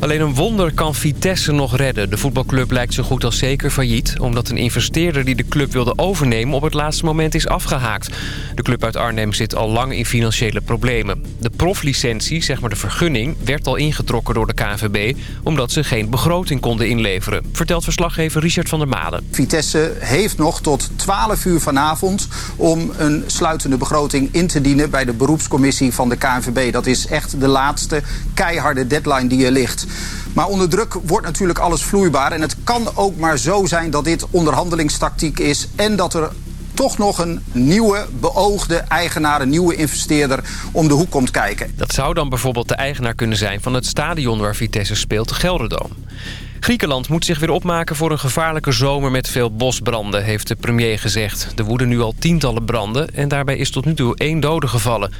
Alleen een wonder kan Vitesse nog redden. De voetbalclub lijkt zo goed als zeker failliet... omdat een investeerder die de club wilde overnemen op het laatste moment is afgehaakt. De club uit Arnhem zit al lang in financiële problemen. De proflicentie, zeg maar de vergunning, werd al ingetrokken door de KNVB... omdat ze geen begroting konden inleveren. Vertelt verslaggever Richard van der Malen. Vitesse heeft nog tot 12 uur vanavond om een sluitende begroting in te dienen... bij de beroepscommissie van de KNVB. Dat is echt de laatste keiharde deadline die er ligt. Maar onder druk wordt natuurlijk alles vloeibaar. En het kan ook maar zo zijn dat dit onderhandelingstactiek is... en dat er toch nog een nieuwe beoogde eigenaar, een nieuwe investeerder om de hoek komt kijken. Dat zou dan bijvoorbeeld de eigenaar kunnen zijn van het stadion waar Vitesse speelt, de Gelderdoom. Griekenland moet zich weer opmaken voor een gevaarlijke zomer met veel bosbranden, heeft de premier gezegd. Er woeden nu al tientallen branden en daarbij is tot nu toe één dode gevallen.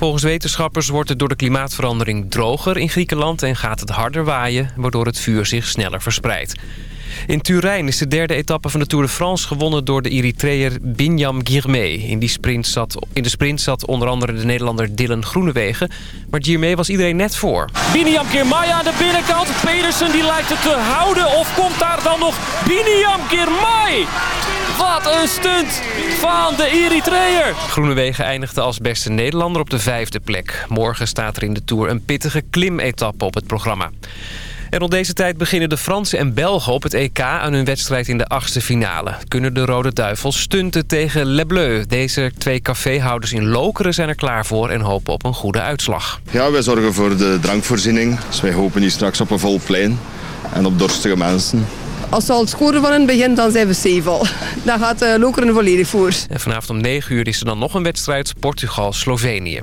Volgens wetenschappers wordt het door de klimaatverandering droger in Griekenland... en gaat het harder waaien, waardoor het vuur zich sneller verspreidt. In Turijn is de derde etappe van de Tour de France gewonnen door de Eritreër Binyam Girmay. In, die sprint zat, in de sprint zat onder andere de Nederlander Dylan Groenewegen. Maar Girmay was iedereen net voor. Binyam Girmay aan de binnenkant. Pedersen die lijkt het te houden. Of komt daar dan nog Binyam Girmay? Wat een stunt van de Eritreër. Groenewegen eindigde als beste Nederlander op de vijfde plek. Morgen staat er in de Tour een pittige klimetappe op het programma. En rond deze tijd beginnen de Fransen en Belgen op het EK aan hun wedstrijd in de achtste finale. Kunnen de Rode Duivels stunten tegen Le Bleu. Deze twee caféhouders in Lokeren zijn er klaar voor en hopen op een goede uitslag. Ja, wij zorgen voor de drankvoorziening. Dus wij hopen hier straks op een vol plein en op dorstige mensen. Als ze al scoren van in het begin, dan zijn we zevel. Dan gaat uh, Lokeren volledig voor. En vanavond om 9 uur is er dan nog een wedstrijd Portugal-Slovenië.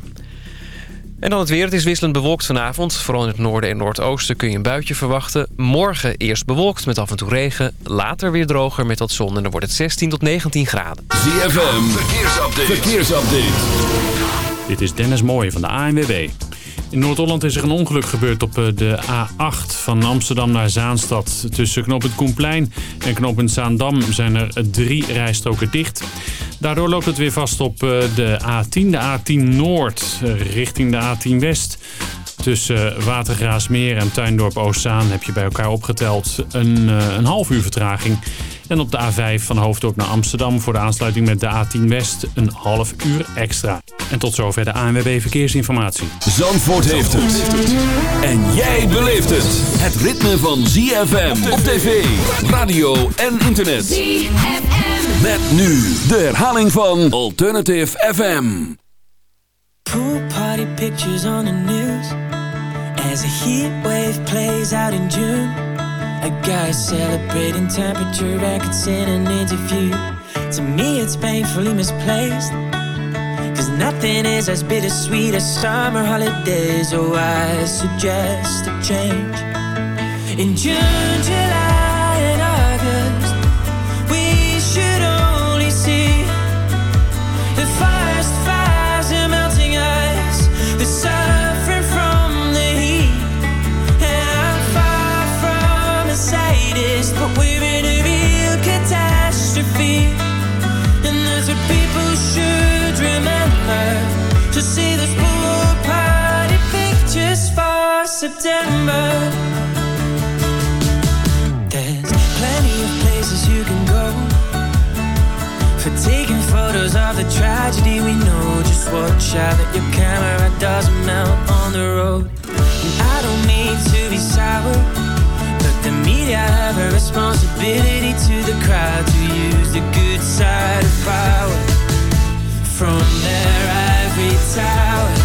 En dan het weer. Het is wisselend bewolkt vanavond. Vooral in het noorden en noordoosten kun je een buitje verwachten. Morgen eerst bewolkt met af en toe regen. Later weer droger met wat zon en dan wordt het 16 tot 19 graden. ZFM, verkeersupdate. verkeersupdate. Dit is Dennis Mooij van de ANWB. In Noord-Holland is er een ongeluk gebeurd op de A8 van Amsterdam naar Zaanstad. Tussen knooppunt Koenplein en knooppunt Zaandam zijn er drie rijstroken dicht. Daardoor loopt het weer vast op de A10, de A10 Noord richting de A10 West. Tussen Watergraasmeer en Tuindorp Oostzaan heb je bij elkaar opgeteld een, een half uur vertraging. En op de A5 van Hoofddorp naar Amsterdam voor de aansluiting met de A10 West een half uur extra. En tot zover de ANWB Verkeersinformatie. Zandvoort heeft het. En jij beleeft het. Het ritme van ZFM op tv, radio en internet. ZFM. Met nu de herhaling van Alternative FM. Pool party pictures on the news. As a heat wave plays out in June. A guy celebrating temperature records in an interview. To me, it's painfully misplaced. Cause nothing is as bittersweet as summer holidays. Oh, I suggest a change. In June, July, September. There's plenty of places you can go for taking photos of the tragedy we know. Just watch out that your camera doesn't melt on the road. And I don't mean to be sour, but the media have a responsibility to the crowd to use the good side of power from their ivory tower.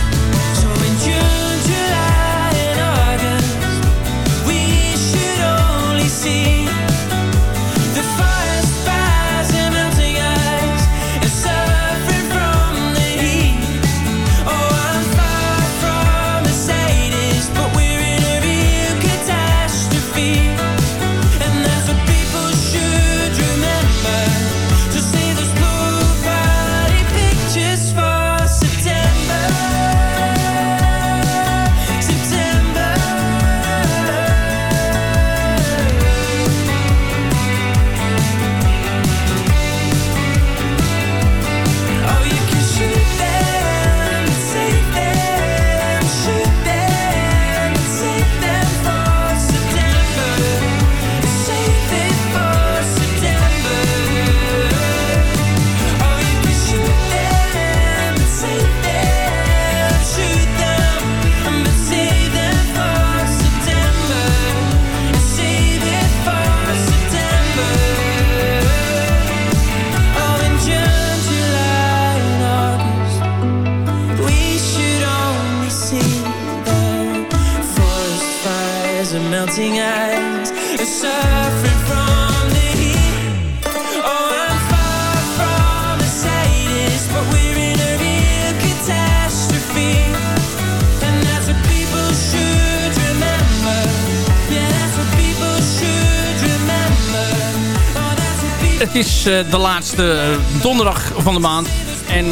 Het is uh, de laatste uh, donderdag van de maand. En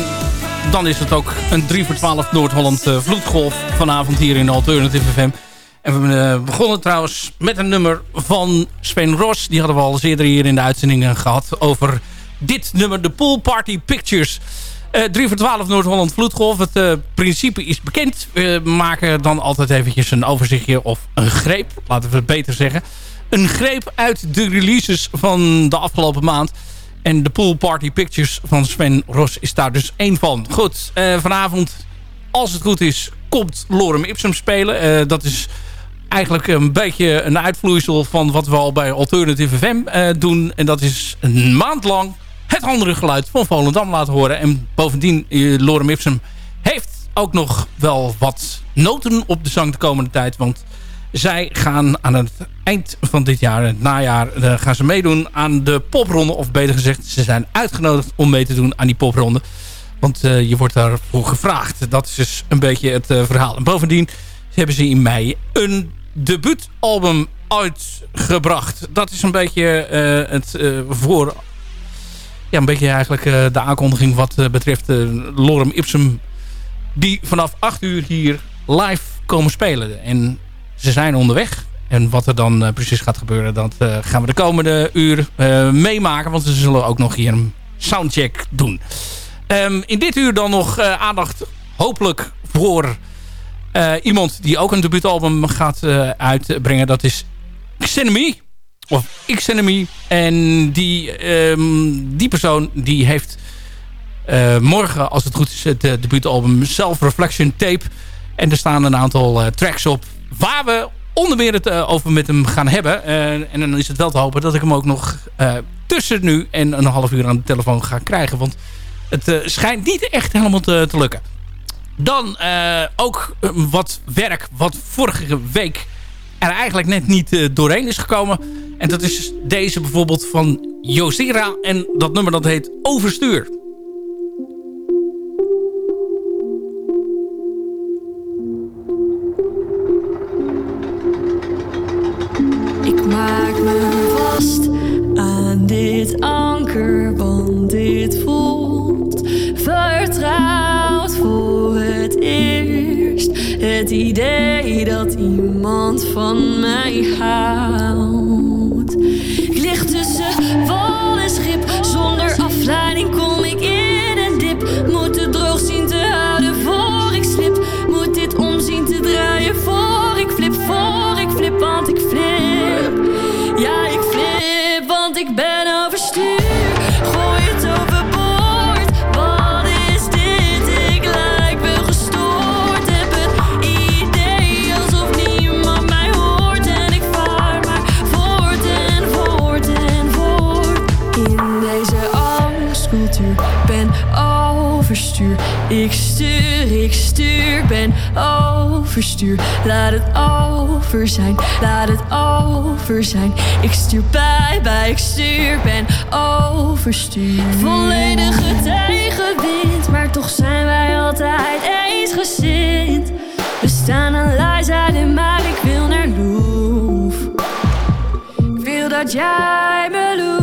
dan is het ook een 3 voor 12 Noord-Holland uh, vloedgolf vanavond hier in Alternative FM. En we begonnen trouwens met een nummer van Sven Ross. Die hadden we al eerder hier in de uitzendingen gehad over dit nummer, de Pool Party Pictures. Uh, 3 voor 12 Noord-Holland vloedgolf. Het principe is bekend. We maken dan altijd eventjes een overzichtje of een greep, laten we het beter zeggen. Een greep uit de releases van de afgelopen maand. En de Pool Party Pictures van Sven Ros is daar dus één van. Goed, uh, vanavond, als het goed is, komt Lorem Ipsum spelen. Uh, dat is eigenlijk een beetje een uitvloeisel van wat we al bij Alternative FM uh, doen. En dat is een maand lang het andere geluid van Volendam laten horen. En bovendien, Lorem Ipsum heeft ook nog wel wat noten op de zang de komende tijd. Want zij gaan aan het eind van dit jaar, het najaar, uh, gaan ze meedoen aan de popronde. Of beter gezegd, ze zijn uitgenodigd om mee te doen aan die popronde. Want uh, je wordt daarvoor gevraagd. Dat is dus een beetje het uh, verhaal. En bovendien hebben ze in mei een debuutalbum uitgebracht. Dat is een beetje het voor... Ja, een beetje eigenlijk de aankondiging wat betreft Lorem Ipsum. Die vanaf 8 uur hier live komen spelen. En ze zijn onderweg. En wat er dan uh, precies gaat gebeuren, dat uh, gaan we de komende uur uh, meemaken. Want ze zullen ook nog hier een soundcheck doen. Um, in dit uur dan nog aandacht hopelijk voor iemand die ook een debuutalbum gaat uitbrengen. Dat is Xenemy. Of Xenemy. En die, um, die persoon die heeft morgen, als het goed is, het debuutalbum Self-Reflection Tape. En er staan een aantal tracks op waar we onder meer het uh, over met hem gaan hebben. Uh, en dan is het wel te hopen dat ik hem ook nog uh, tussen nu en een half uur aan de telefoon ga krijgen. Want het schijnt niet echt helemaal te, te lukken. Dan ook wat werk wat vorige week er eigenlijk net niet doorheen is gekomen. En dat is deze bijvoorbeeld van Josera. En dat nummer dat heet Overstuur. Dit anker, want dit voelt vertrouwd voor het eerst. Het idee dat iemand van mij houdt. Laat het over zijn, laat het over zijn. Ik stuur bij, bij, ik stuur, ben overstuur. Volledige tegenwind, maar toch zijn wij altijd eensgezind. We staan een lijzijde, maar ik wil naar Loef. Ik wil dat jij me loeft.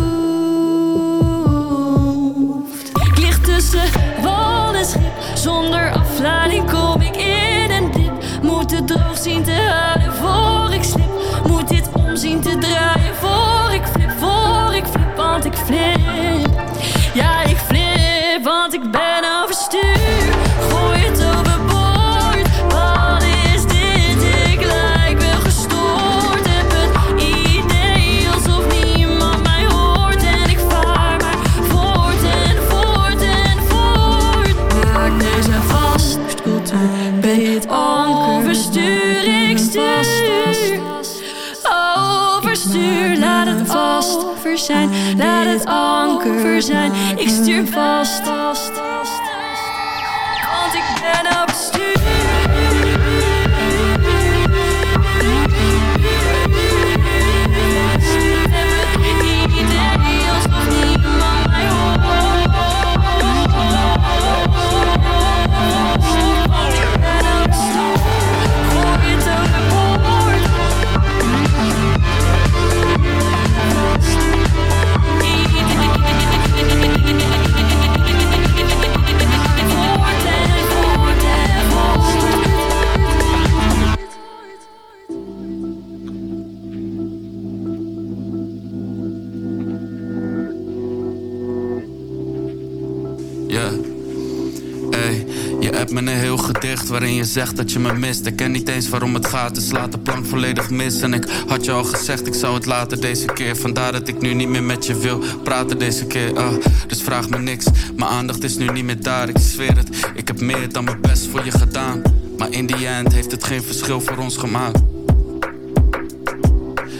Waarin je zegt dat je me mist. Ik ken niet eens waarom het gaat, dus laat de plank volledig mis. En ik had je al gezegd, ik zou het later deze keer. Vandaar dat ik nu niet meer met je wil praten deze keer. Uh, Dus vraag me niks, mijn aandacht is nu niet meer daar. Ik zweer het, ik heb meer dan mijn best voor je gedaan. Maar in die end heeft het geen verschil voor ons gemaakt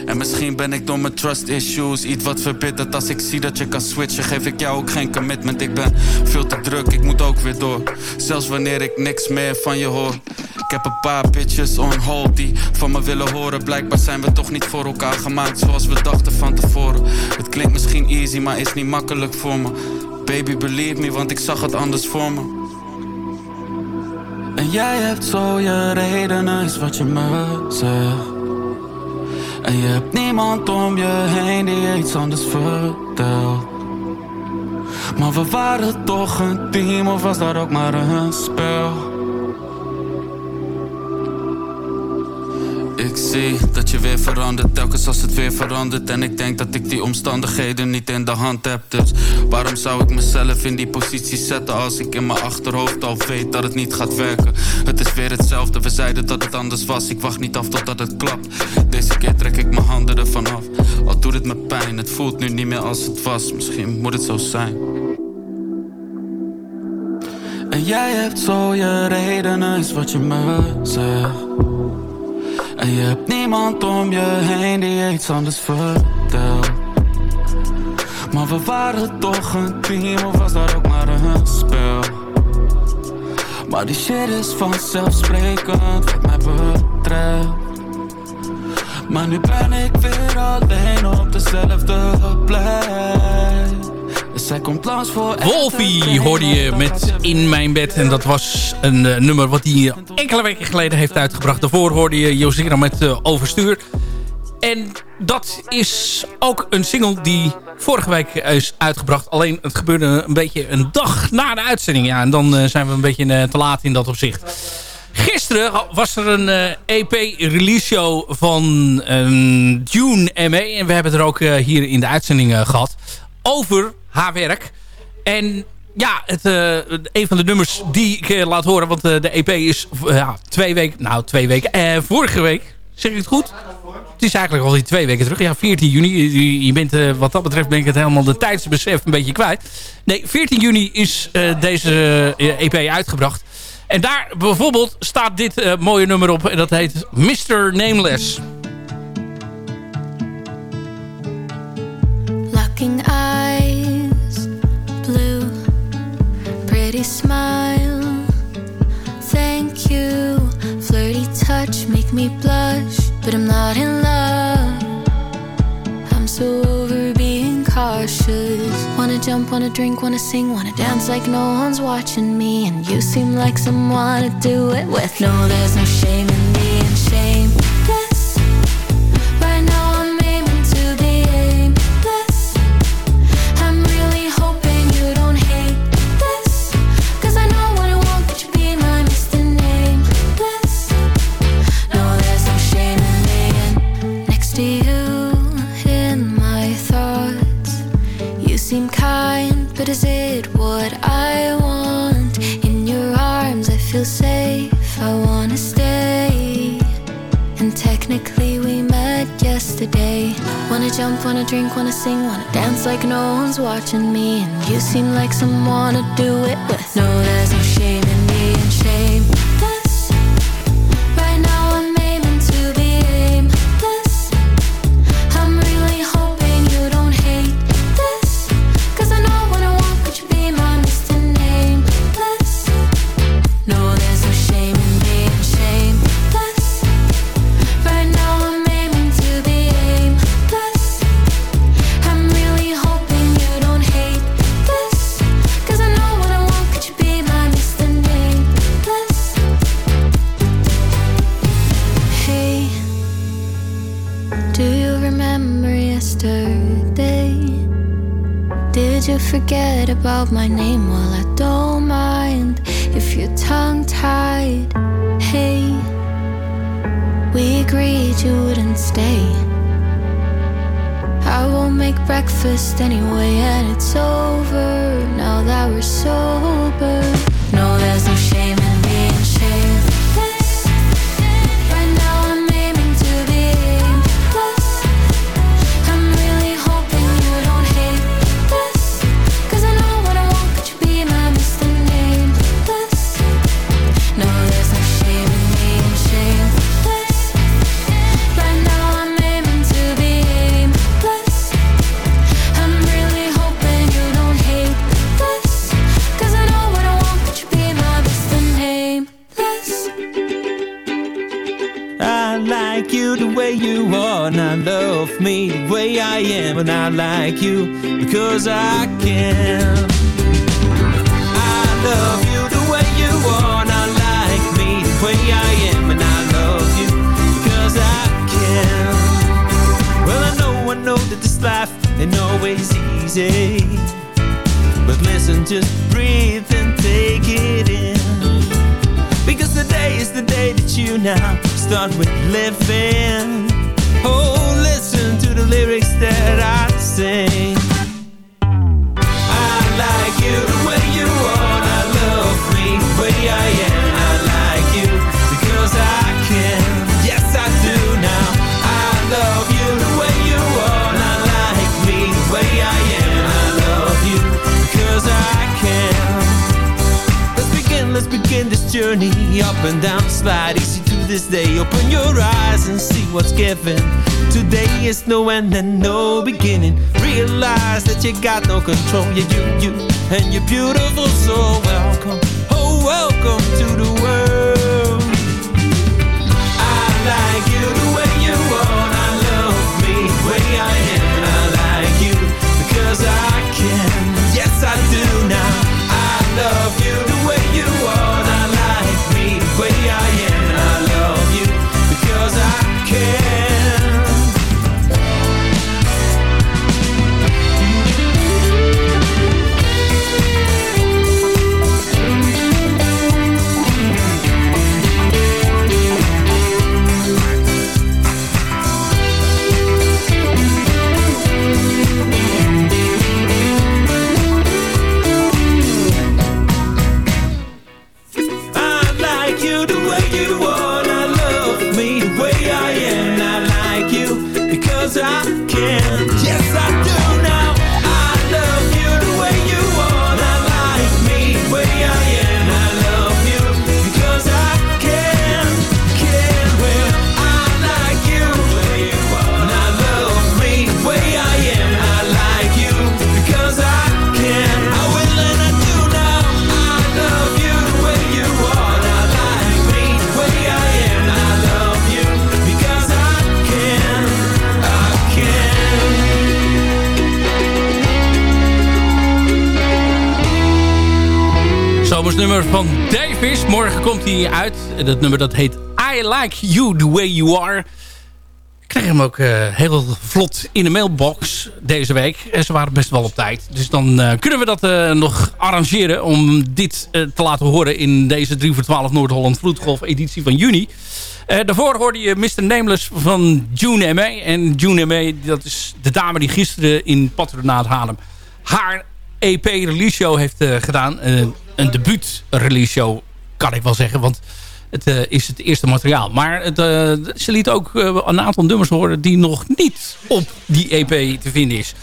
en misschien ben ik door mijn trust issues iets wat verbitterd Als ik zie dat je kan switchen geef ik jou ook geen commitment. Ik ben veel te druk, ik moet ook weer door. Zelfs wanneer ik niks meer van je hoor. Ik heb een paar bitches on hold die van me willen horen. Blijkbaar zijn we toch niet voor elkaar gemaakt zoals we dachten van tevoren. Het klinkt misschien easy, maar is niet makkelijk voor me. Baby believe me, want ik zag het anders voor me. En jij hebt zo je redenen, is wat je me zegt en je hebt niemand om je heen die iets anders vertelt Maar we waren toch een team of was dat ook maar een spel? Zie dat je weer verandert, telkens als het weer verandert En ik denk dat ik die omstandigheden niet in de hand heb. Dus waarom zou ik mezelf in die positie zetten Als ik in mijn achterhoofd al weet dat het niet gaat werken? Het is weer hetzelfde, we zeiden dat het anders was. Ik wacht niet af totdat het klapt. Deze keer trek ik mijn handen ervan af. Al doet het me pijn, het voelt nu niet meer als het was. Misschien moet het zo zijn. En jij hebt zo je redenen, is wat je me zegt en je hebt niemand om je heen die iets anders vertelt. Maar we waren toch een team of was dat ook maar een spel? Maar die shit is vanzelfsprekend wat mij betreft. Maar nu ben ik weer alleen op dezelfde plek Wolfie hoorde je met In Mijn Bed. En dat was een uh, nummer wat hij enkele weken geleden heeft uitgebracht. Daarvoor hoorde je Josera met uh, Overstuur. En dat is ook een single die vorige week is uitgebracht. Alleen het gebeurde een beetje een dag na de uitzending. Ja, en dan uh, zijn we een beetje te laat in dat opzicht. Gisteren was er een EP-release show van Dune ME. En we hebben er ook hier in de uitzending gehad. Over haar werk. En ja, het, uh, een van de nummers die ik uh, laat horen, want uh, de EP is twee weken, nou twee weken, vorige week, zeg ik het goed? Het is eigenlijk al die twee weken terug. Ja, 14 juni. Je, bent, wat dat betreft ben ik het helemaal de tijdsbesef een beetje kwijt. Nee, 14 juni is deze EP uitgebracht. En daar bijvoorbeeld staat dit mooie nummer op. En dat heet Mr. Nameless. Locking eyes, pretty smile. Thank you, flirty touch, make me blush, but I'm not in love. I'm so over being cautious. Wanna jump, wanna drink, wanna sing, wanna dance like no one's watching me. And you seem like someone to do it with. No, there's no shame in being shameless. But is it what I want? In your arms, I feel safe. I wanna stay. And technically, we met yesterday. Wanna jump, wanna drink, wanna sing, wanna dance like no one's watching me. And you seem like someone to do it with. No, my name? Because I can. I love you the way you are, and I like me the way I am, and I love you because I can. Well, I know, I know that this life ain't always easy, but listen, just breathe and take it in. Because today is the day that you now start with living. Oh, listen to the lyrics that I sing. Journey up and down slide, easy to this day. Open your eyes and see what's given. Today is no end and no beginning. Realize that you got no control. Yeah, you, you, and you're beautiful, so welcome. Oh, welcome to the Van Davis. Morgen komt hij uit. Dat nummer dat heet I Like You The Way You Are. Ik kreeg hem ook eh, heel vlot in de mailbox deze week. En ze waren best wel op tijd. Dus dan eh, kunnen we dat eh, nog arrangeren om dit te laten horen in deze 3 voor 12 Noord-Holland Vloedgolf editie van juni. Daarvoor hoorde je Mr. Nameless van June M.A. En June M.A. dat is de dame die gisteren in Patronaat Haarlem haar EP release show heeft gedaan. Een debuut release show kan ik wel zeggen. Want het eh, is het eerste materiaal. Maar het, eh, ze liet ook eh, een aantal nummers horen die nog niet op die EP te vinden is.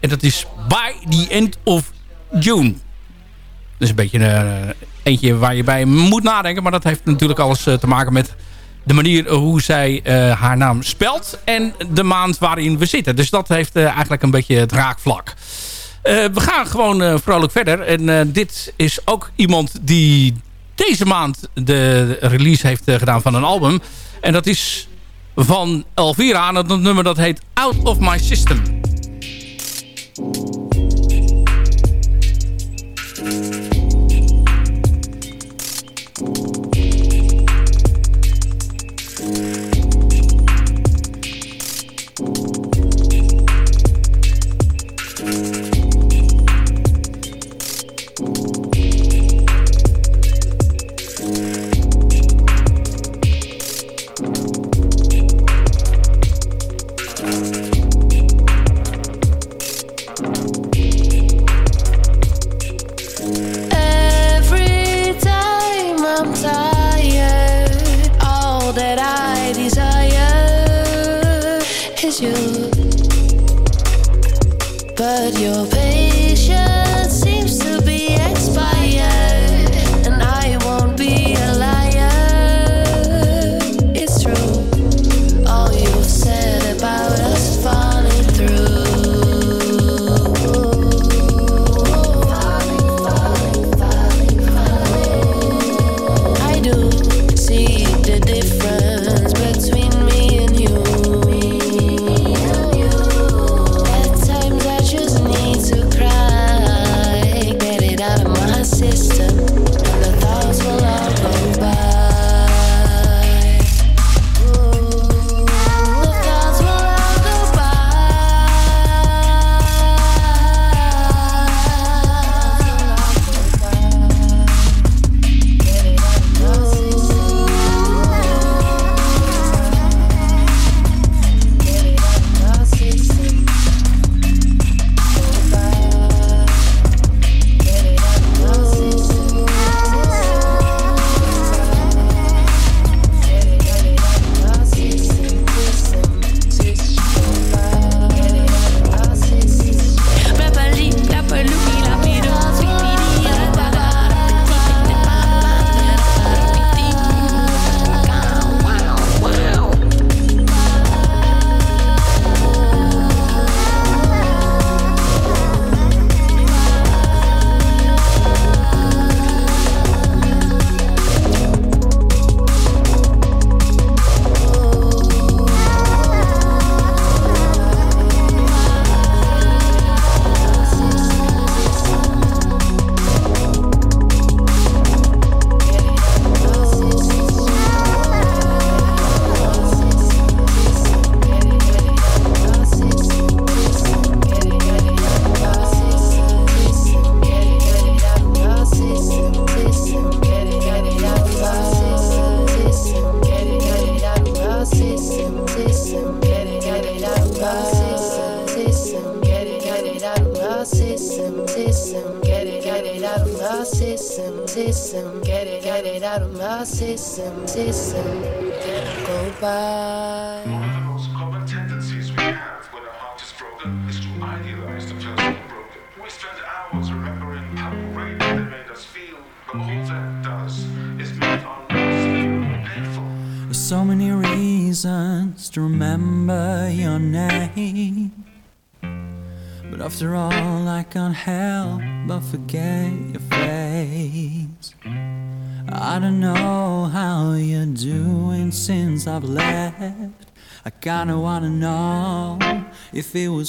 En dat is By the End of June. Dat is een beetje eh, eentje waar je bij moet nadenken. Maar dat heeft natuurlijk alles te maken met de manier hoe zij haar naam spelt. En de maand waarin we zitten. Dus dat heeft eigenlijk een beetje het raakvlak. Eh, we gaan gewoon eh, vrolijk verder. En eh, dit is ook iemand die deze maand de release heeft gedaan van een album. En dat is van Elvira. En dat nummer dat heet Out of My System.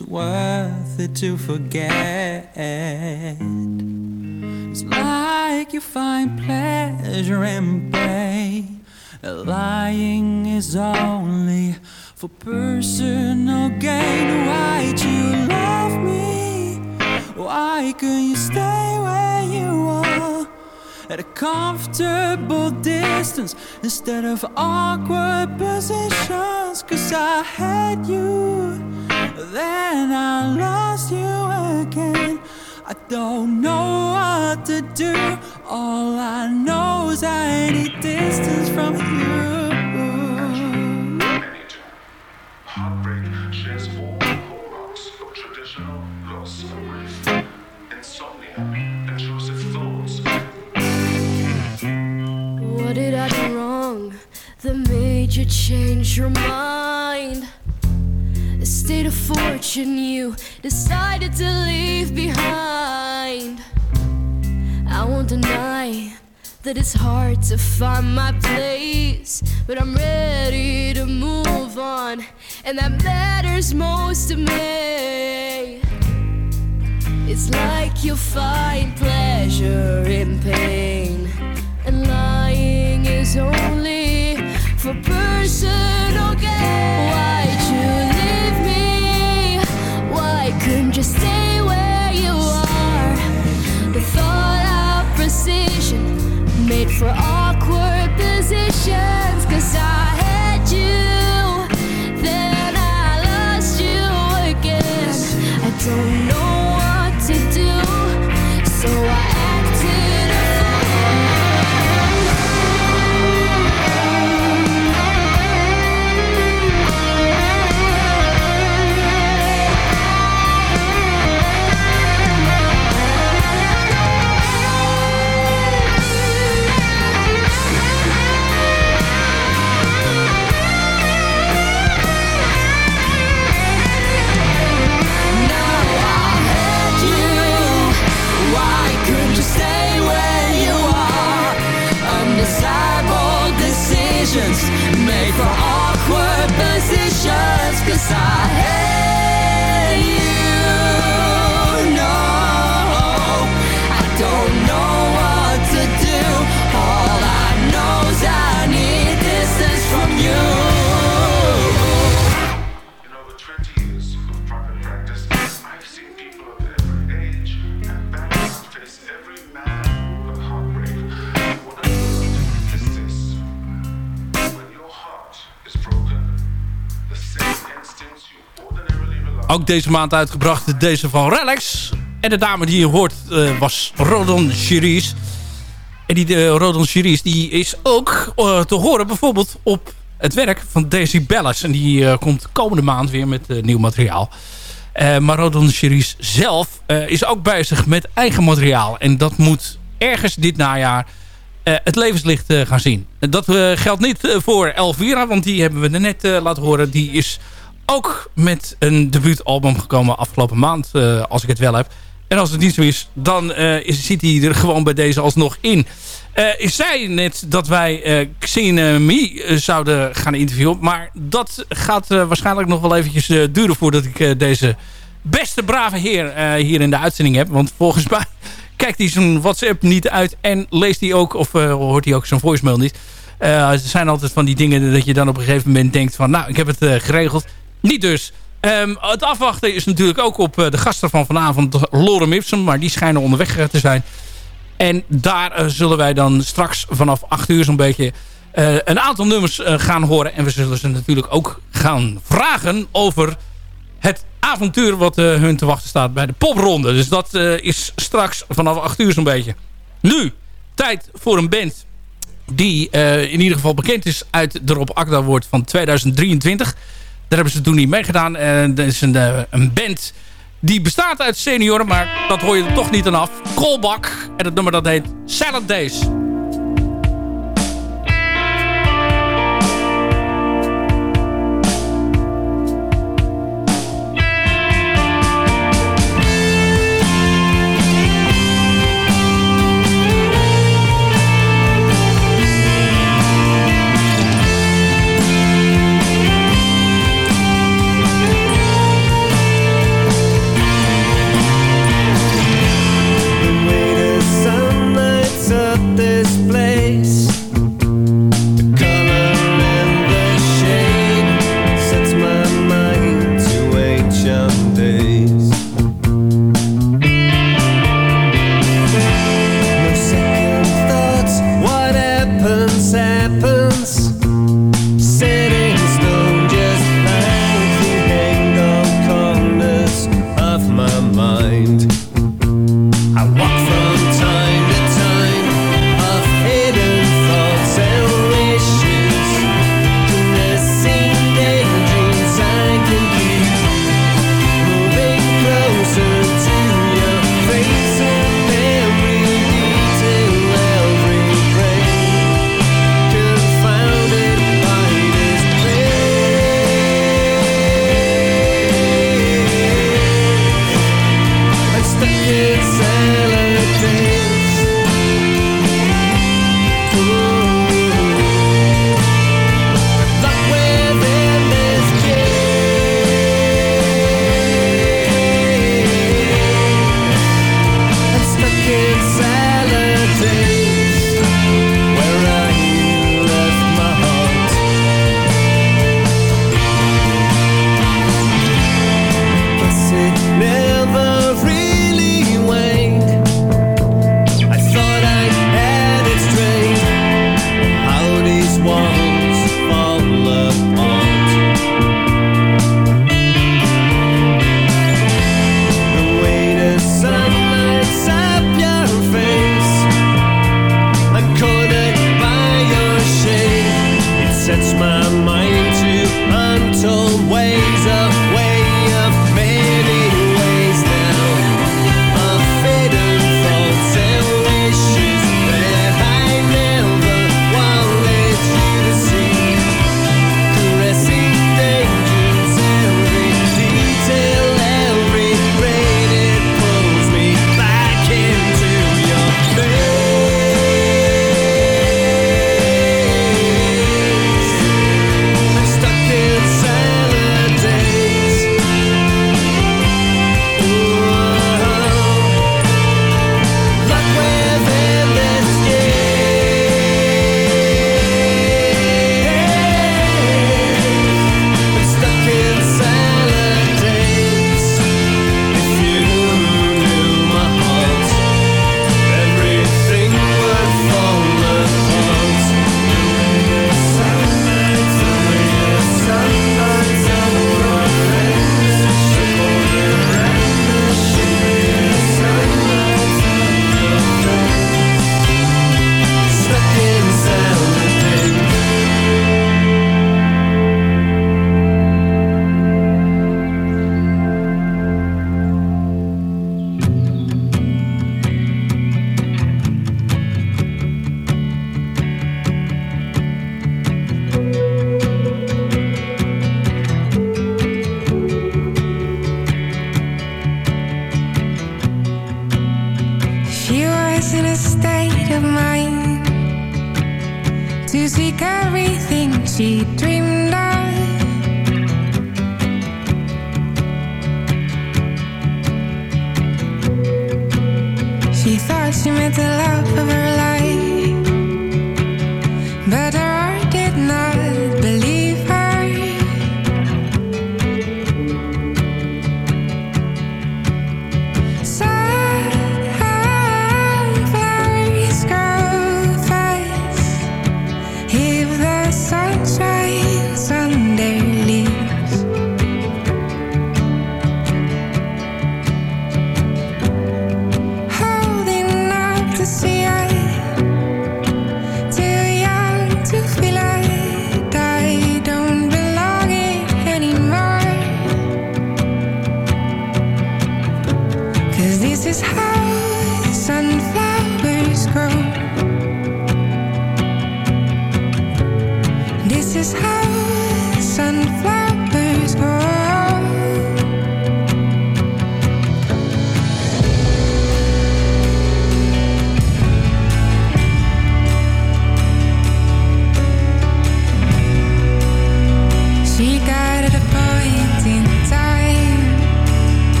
Was worth it to forget. It's like you find pleasure in pain. Lying is only for personal gain. Why'd you love me? Why couldn't you stay where you are? At a comfortable distance instead of awkward positions. Cause I had you, then I lost you again. I don't know what to do. All I know is I need distance from you. Heartbreak shares all the hallmarks of traditional loss and grief. Insomnia, intrusive thoughts, What did I do wrong that made you change your mind? A state of fortune you decided to leave behind. I won't deny that it's hard to find my place, but I'm ready to move on, and that matters most to me. It's like you find pleasure in pain, and lying is only for personal gain. Why'd you couldn't you stay where you are? The thought precision made for awkward positions. Deze maand uitgebracht, deze van Relax. En de dame die je hoort eh, was Rodon Cherise. En die uh, Rodon Cherise die is ook eh, te horen bijvoorbeeld op het werk van Daisy Bellis. En die eh, komt komende maand weer met eh, nieuw materiaal. Eh, maar Rodon Cherise zelf eh, is ook bezig met eigen materiaal. En dat moet ergens dit najaar eh, het levenslicht eh, gaan zien. En dat eh, geldt niet eh, voor Elvira, want die hebben we net eh, laten horen. Die is ook met een debuutalbum gekomen afgelopen maand, eh, als ik het wel heb. En als het niet zo is, dan eh, is, zit hij er gewoon bij deze alsnog in. Eh, ik zei net dat wij Xene Me eh, zouden gaan interviewen. Maar dat gaat waarschijnlijk nog wel eventjes duren voordat ik deze beste brave heer hier in de uitzending heb. Want volgens mij kijkt hij zijn WhatsApp niet uit en leest hij ook, of hoort hij ook zijn voicemail niet. Er zijn altijd van die dingen dat je dan op een gegeven moment denkt van... nou, ik heb het geregeld niet dus. Ehm, het afwachten is natuurlijk ook op eh, de gasten van vanavond, Lorem Ipsum. Maar die schijnen onderweg te zijn. En daar eh, zullen wij dan straks vanaf 8 uur zo'n beetje eh, een aantal nummers gaan horen. En we zullen ze natuurlijk ook gaan vragen over het avontuur wat hun te wachten staat bij de popronde. Dus dat is straks vanaf 8 uur zo'n beetje. Nu, tijd voor een band die in ieder geval bekend is uit de Rob Akda-woord van 2023... Daar hebben ze toen niet meegedaan. En dat is een, eh, een band die bestaat uit senioren, maar dat hoor je er toch niet aan af. Kolbak en het nummer dat heet Silent Days.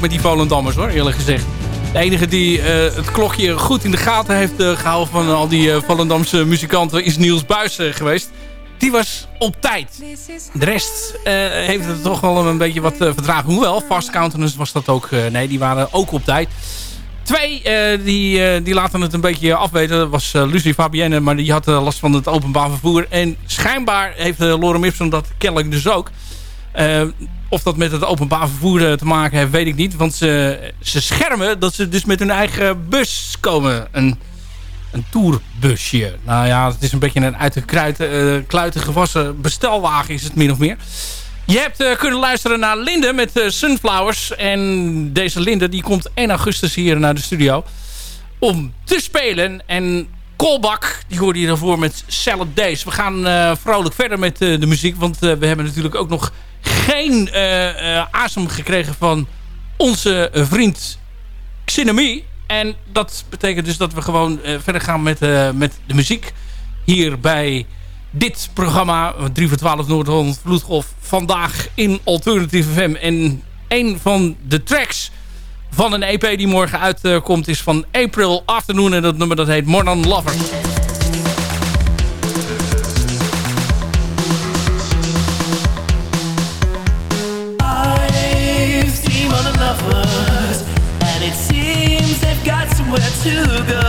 Met die Volendammers hoor, eerlijk gezegd. De enige die eh, het klokje goed in de gaten heeft eh, gehouden van al die eh, Volendamse muzikanten is Niels Buis eh, geweest. Die was op tijd. De rest heeft het toch wel een beetje wat vertraagd. Hoewel, Fast Countenance was dat ook. nee, die waren ook op tijd. Twee, die, die laten het een beetje afweten. Dat was eh, Lucie Fabienne, maar die had last van het openbaar vervoer. En schijnbaar heeft uh, Lorem Ipsum dat kennelijk dus ook. Eh, of dat met het openbaar vervoer eh, te maken heeft, weet ik niet. Want ze, ze schermen dat ze dus met hun eigen bus komen. Een, een tourbusje. Nou ja, het is een beetje een uit de eh, kluiten gewassen bestelwagen is het min of meer. Je hebt kunnen luisteren naar Linde met Sunflowers. En deze Linde die komt 1 augustus hier naar de studio. Om te spelen. En Kolbak, die hoorde je daarvoor met Salad Days. We gaan eh, vrolijk verder met eh, de muziek. Want eh, we hebben natuurlijk ook nog geen asem gekregen van onze vriend Xenomie. En dat betekent dus dat we gewoon verder gaan met, met de muziek. Hier bij dit programma, 3 voor 12 Noord-Holland Vloedgolf. Vandaag in Alternative FM. En een van de tracks van een EP die morgen uitkomt is van April Afternoon. En dat nummer dat heet More Than Lover. Lovers, and it seems got to go.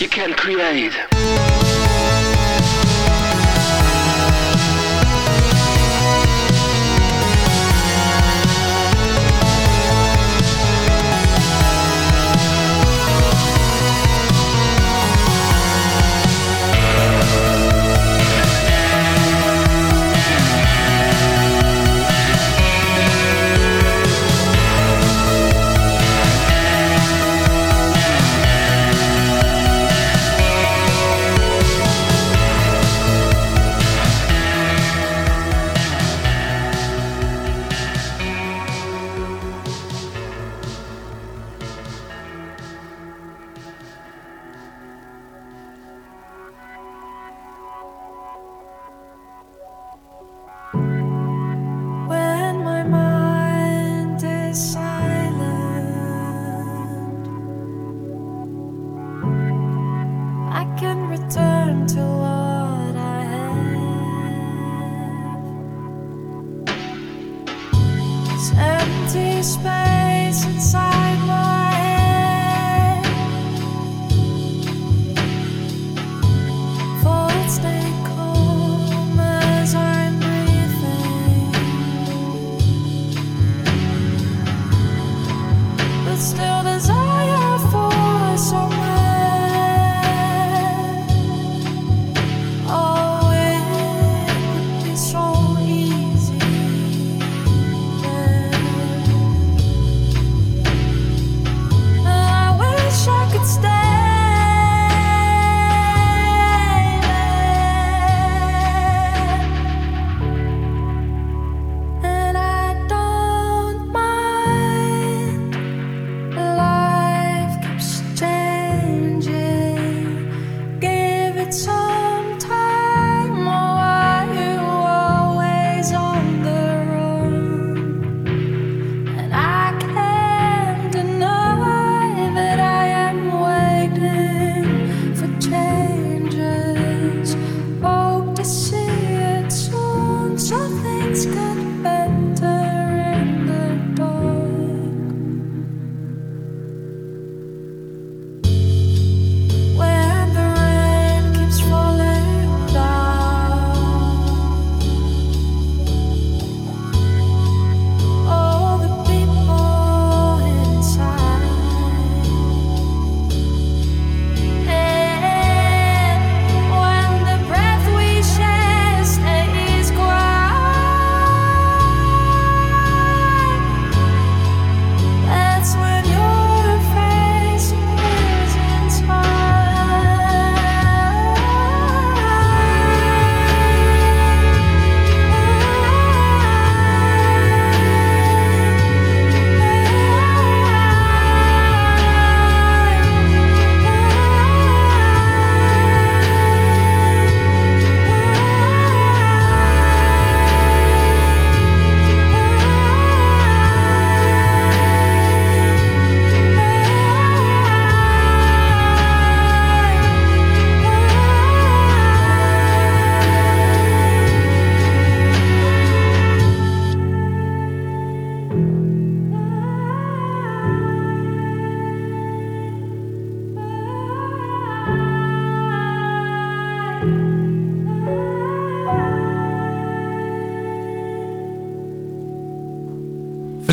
You can create.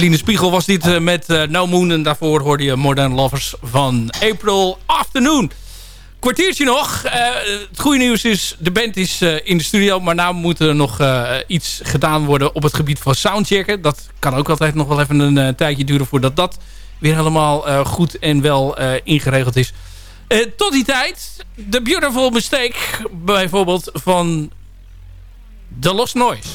Eveline Spiegel was dit met No Moon. En daarvoor hoorde je Modern Lovers van April Afternoon. Kwartiertje nog. het goede nieuws is, de band is in de studio. Maar nu moet er nog iets gedaan worden op het gebied van soundchecken. Dat kan ook altijd nog wel even een tijdje duren voordat dat weer helemaal goed en wel ingeregeld is. tot die tijd, The Beautiful Mistake bijvoorbeeld van The Lost Noise.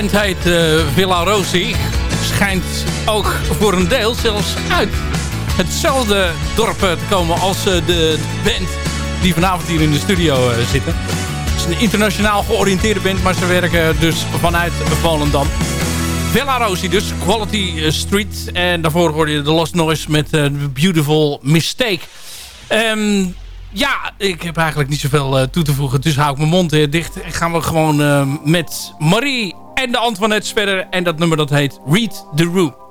Band heet eh, Villa Rosi. Schijnt ook voor een deel zelfs uit hetzelfde dorp eh, te komen als eh, de band die vanavond hier in de studio zitten. Het is een internationaal georiënteerde band, maar ze werken dus vanuit Volendam. Villa Rosi dus, Quality Street. En daarvoor hoorde je The Lost Noise met eh, Beautiful Mistake. Ehm, ja, ik heb eigenlijk niet zoveel toe te voegen. Dus hou ik mijn mond eh, dicht. En gaan we gewoon met Marie en de Antoinette verder. En dat nummer dat heet Read the Room.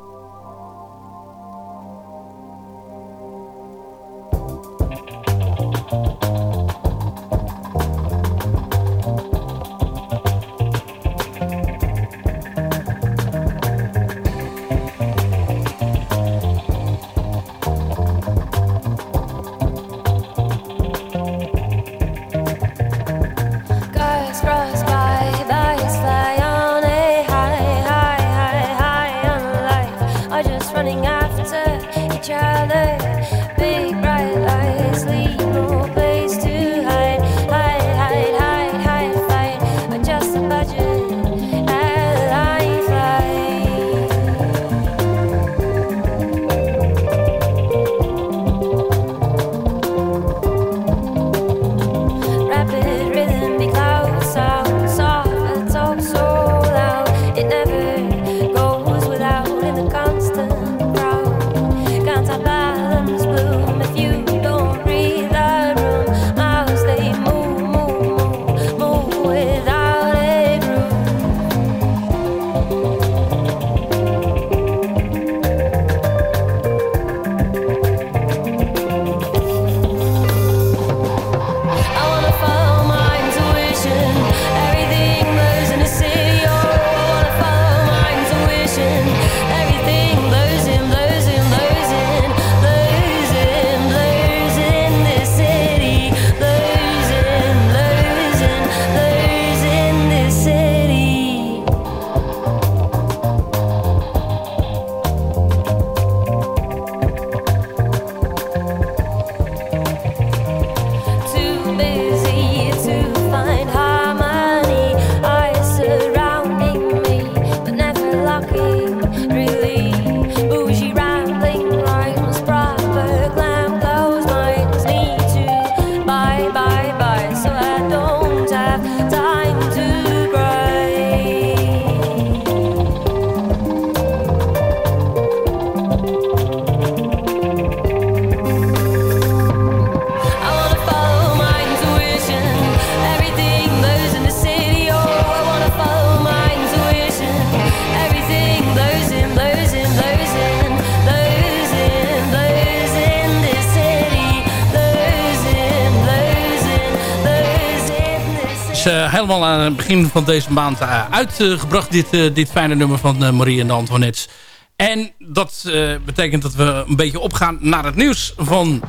Helemaal aan het begin van deze maand eh, uitgebracht. Dit, eh, dit fijne nummer van eh, Marie en de Antoinettes. En dat betekent dat we een beetje opgaan naar het nieuws van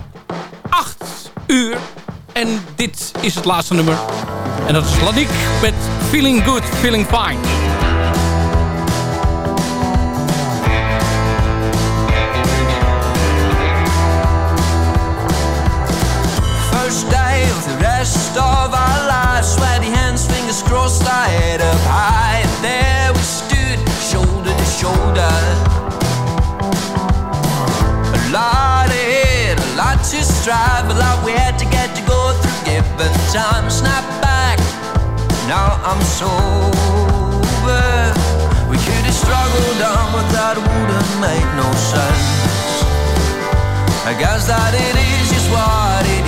8 uur. En dit is het laatste nummer. En dat is Ladik met Feeling Good, Feeling Fine. Rest of our lives, sweaty hands, crossed, our head up high. And there we stood, shoulder to shoulder. A lot ahead, a lot to strive, a lot we had to get to go through. Given time, snap back. Now I'm sober. We could have struggled on, but that wouldn't make no sense. I guess that it is just what it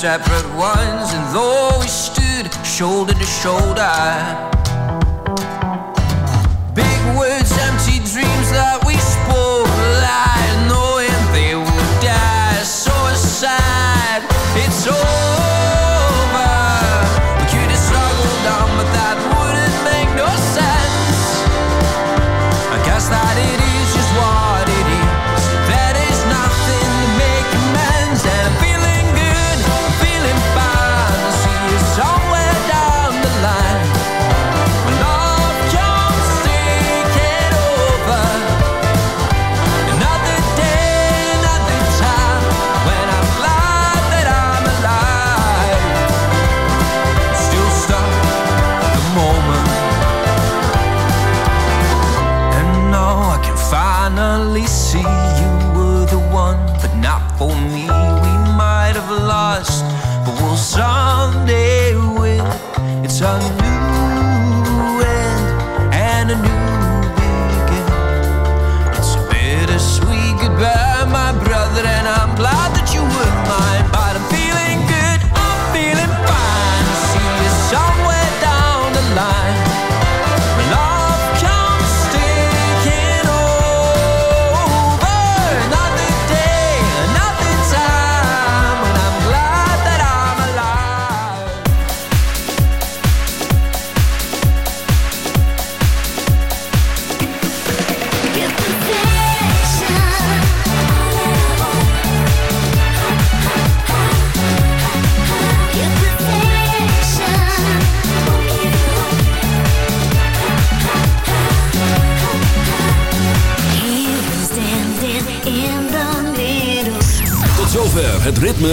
separate ones, and though we stood shoulder to shoulder,